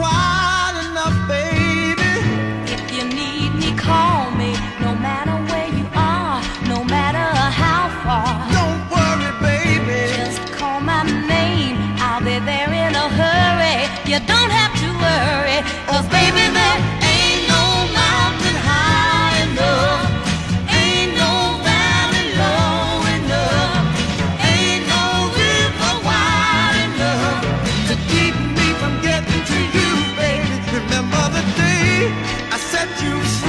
wide enough, baby. If you need me, call me. No matter where you are, no matter how far. Don't worry, baby. Just call my name. I'll be there in a hurry. You don't I set you free.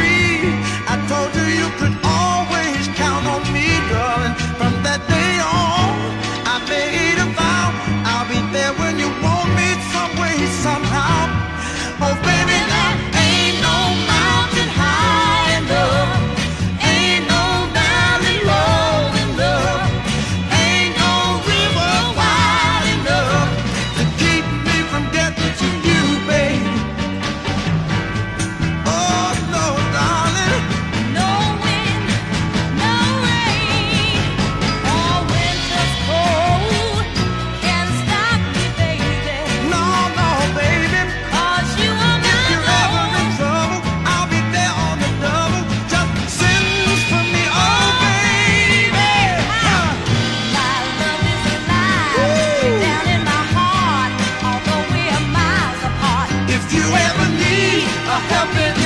a helping